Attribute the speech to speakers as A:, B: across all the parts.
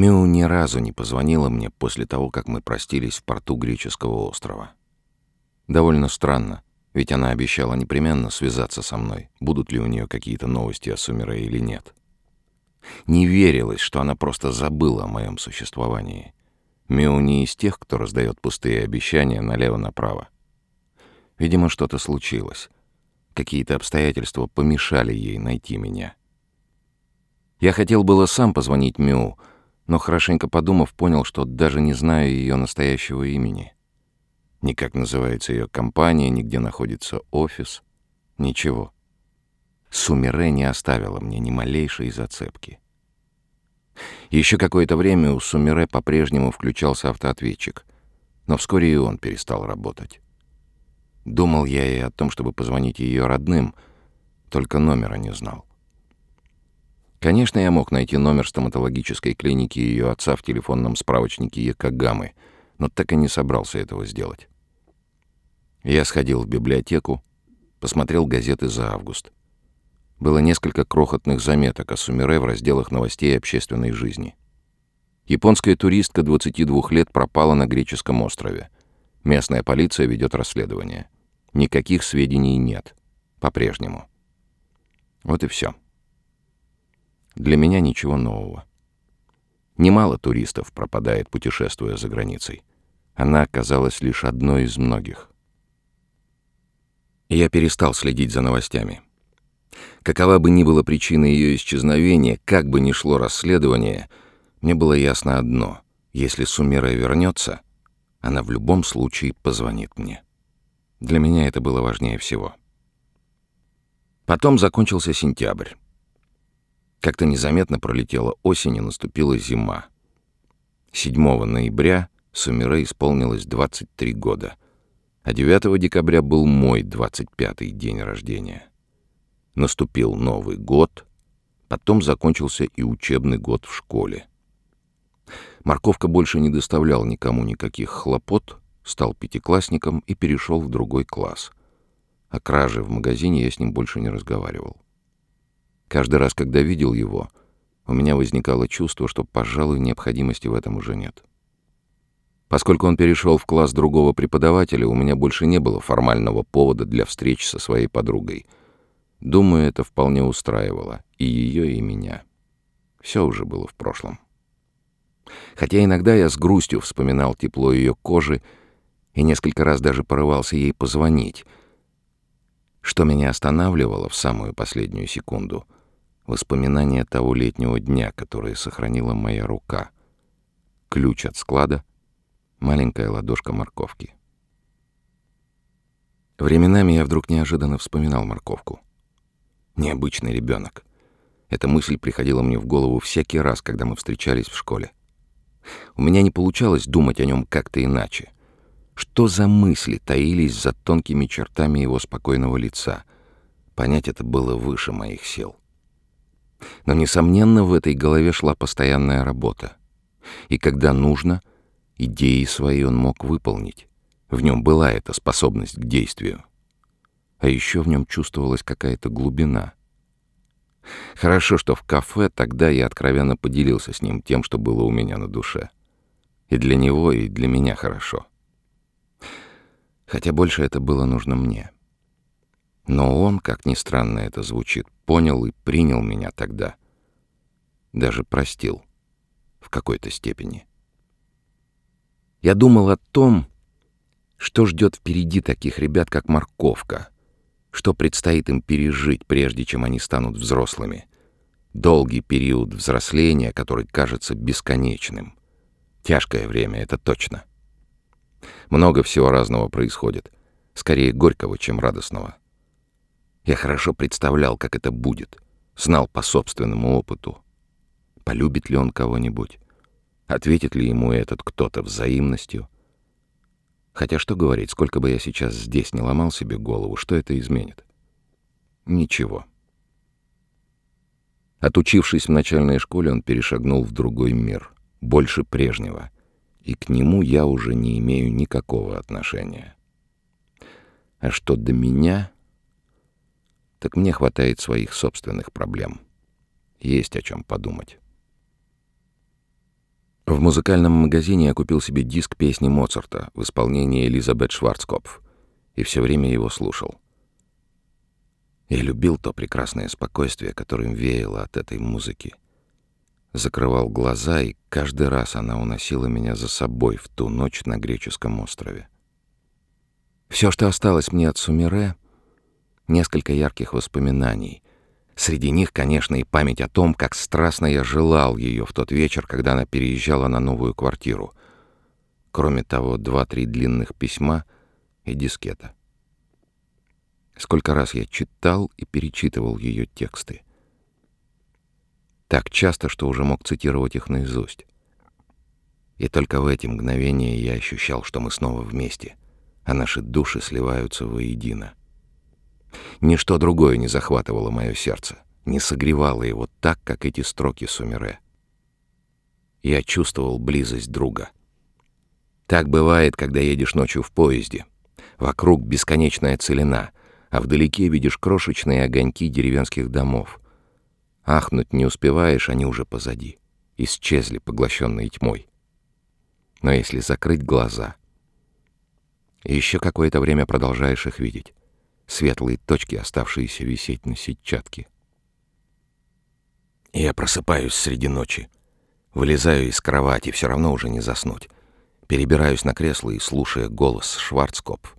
A: Мю ни разу не позвонила мне после того, как мы простились в порту греческого острова. Довольно странно, ведь она обещала непременно связаться со мной, будут ли у нее какие-то новости о Сумере или нет. Не верилось, что она просто забыла о моем существовании. Мю не из тех, кто раздает пустые обещания налево-направо. Видимо, что-то случилось. Какие-то обстоятельства помешали ей найти меня. Я хотел было сам позвонить Мю, но хорошенько подумав, понял, что даже не знаю ее настоящего имени. Ни как называется ее компания, ни где находится офис. Ничего. Сумире не оставила мне ни малейшей зацепки. Еще какое-то время у Сумире по-прежнему включался автоответчик, но вскоре и он перестал работать. Думал я и о том, чтобы позвонить ее родным, только номера не знал. Конечно, я мог найти номер стоматологической клиники ее отца в телефонном справочнике Якогамы, но так и не собрался этого сделать. Я сходил в библиотеку, посмотрел газеты за август. Было несколько крохотных заметок о Сумире в разделах новостей общественной жизни. Японская туристка 22 лет пропала на греческом острове. Местная полиция ведет расследование. Никаких сведений нет. По-прежнему. Вот и все. Для меня ничего нового. Немало туристов пропадает, путешествуя за границей. Она оказалась лишь одной из многих. Я перестал следить за новостями. Какова бы ни была причина ее исчезновения, как бы ни шло расследование, мне было ясно одно. Если Сумира вернется, она в любом случае позвонит мне. Для меня это было важнее всего. Потом закончился сентябрь. Как-то незаметно пролетела осень и наступила зима. 7 ноября Сумире исполнилось 23 года, а 9 декабря был мой 25-й день рождения. Наступил Новый год, потом закончился и учебный год в школе. Морковка больше не доставлял никому никаких хлопот, стал пятиклассником и перешел в другой класс. О краже в магазине я с ним больше не разговаривал. Каждый раз, когда видел его, у меня возникало чувство, что, пожалуй, необходимости в этом уже нет. Поскольку он перешел в класс другого преподавателя, у меня больше не было формального повода для встреч со своей подругой — Думаю, это вполне устраивало и ее, и меня. Все уже было в прошлом. Хотя иногда я с грустью вспоминал тепло ее кожи и несколько раз даже порывался ей позвонить. Что меня останавливало в самую последнюю секунду — воспоминание того летнего дня, которое сохранила моя рука. Ключ от склада, маленькая ладошка морковки. Временами я вдруг неожиданно вспоминал морковку — Необычный ребенок. Эта мысль приходила мне в голову всякий раз, когда мы встречались в школе. У меня не получалось думать о нем как-то иначе. Что за мысли таились за тонкими чертами его спокойного лица? Понять это было выше моих сил. Но, несомненно, в этой голове шла постоянная работа. И когда нужно, идеи свои он мог выполнить. В нем была эта способность к действию. А еще в нем чувствовалась какая-то глубина. Хорошо, что в кафе тогда я откровенно поделился с ним тем, что было у меня на душе. И для него, и для меня хорошо. Хотя больше это было нужно мне. Но он, как ни странно это звучит, понял и принял меня тогда. Даже простил. В какой-то степени. Я думал о том, что ждет впереди таких ребят, как Морковка — что предстоит им пережить, прежде чем они станут взрослыми? Долгий период взросления, который кажется бесконечным. Тяжкое время, это точно. Много всего разного происходит. Скорее горького, чем радостного. Я хорошо представлял, как это будет. Знал по собственному опыту. Полюбит ли он кого-нибудь? Ответит ли ему этот кто-то взаимностью? Хотя что говорить, сколько бы я сейчас здесь не ломал себе голову, что это изменит? Ничего. Отучившись в начальной школе, он перешагнул в другой мир, больше прежнего, и к нему я уже не имею никакого отношения. А что до меня, так мне хватает своих собственных проблем. Есть о чем подумать. В музыкальном магазине я купил себе диск песни Моцарта в исполнении Элизабет Шварцкопф и все время его слушал. Я любил то прекрасное спокойствие, которым веяло от этой музыки. Закрывал глаза, и каждый раз она уносила меня за собой в ту ночь на греческом острове. Все, что осталось мне от Сумире — несколько ярких воспоминаний. Среди них, конечно, и память о том, как страстно я желал ее в тот вечер, когда она переезжала на новую квартиру. Кроме того, два-три длинных письма и дискета. Сколько раз я читал и перечитывал ее тексты. Так часто, что уже мог цитировать их наизусть. И только в эти мгновения я ощущал, что мы снова вместе, а наши души сливаются воедино. Ничто другое не захватывало мое сердце, не согревало его так, как эти строки Сумере. Я чувствовал близость друга. Так бывает, когда едешь ночью в поезде. Вокруг бесконечная целина — а вдалеке видишь крошечные огоньки деревенских домов. Ахнуть не успеваешь, они уже позади, исчезли, поглощенные тьмой. Но если закрыть глаза, и еще какое-то время продолжаешь их видеть, светлые точки, оставшиеся висеть на сетчатке. Я просыпаюсь среди ночи, вылезаю из кровати, все равно уже не заснуть. Перебираюсь на кресло и, слушая голос Шварцкопф,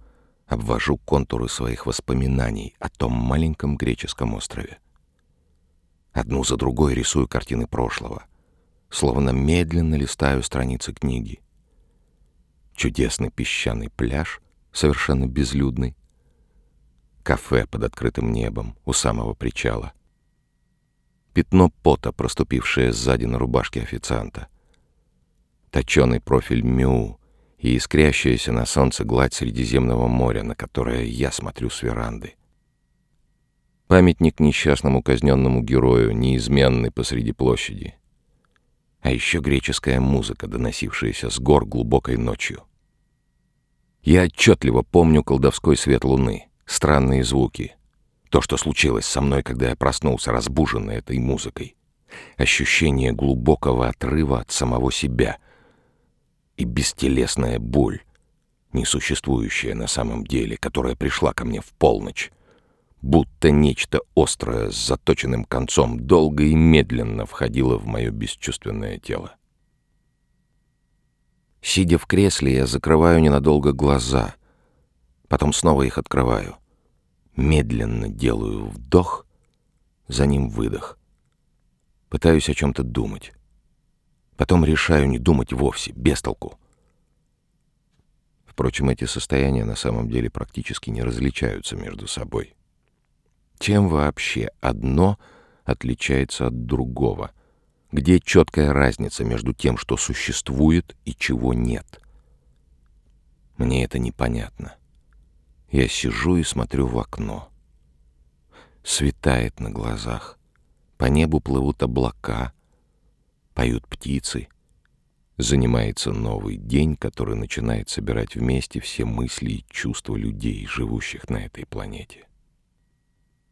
A: обвожу контуры своих воспоминаний о том маленьком греческом острове. Одну за другой рисую картины прошлого, словно медленно листаю страницы книги. Чудесный песчаный пляж, совершенно безлюдный, кафе под открытым небом у самого причала, пятно пота, проступившее сзади на рубашке официанта, точеный профиль Мю, и искрящаяся на солнце гладь Средиземного моря, на которое я смотрю с веранды. Памятник несчастному казненному герою, неизменный посреди площади. А еще греческая музыка, доносившаяся с гор глубокой ночью. Я отчетливо помню колдовской свет луны, странные звуки. То, что случилось со мной, когда я проснулся, разбуженный этой музыкой. Ощущение глубокого отрыва от самого себя — и бестелесная боль, несуществующая на самом деле, которая пришла ко мне в полночь, будто нечто острое с заточенным концом долго и медленно входило в мое бесчувственное тело. Сидя в кресле, я закрываю ненадолго глаза, потом снова их открываю. Медленно делаю вдох, за ним выдох. Пытаюсь о чем-то думать. Потом решаю не думать вовсе, без толку. Впрочем, эти состояния на самом деле практически не различаются между собой. Чем вообще одно отличается от другого? Где четкая разница между тем, что существует и чего нет? Мне это непонятно. Я сижу и смотрю в окно. Светает на глазах. По небу плывут облака — поют птицы. Занимается новый день, который начинает собирать вместе все мысли и чувства людей, живущих на этой планете.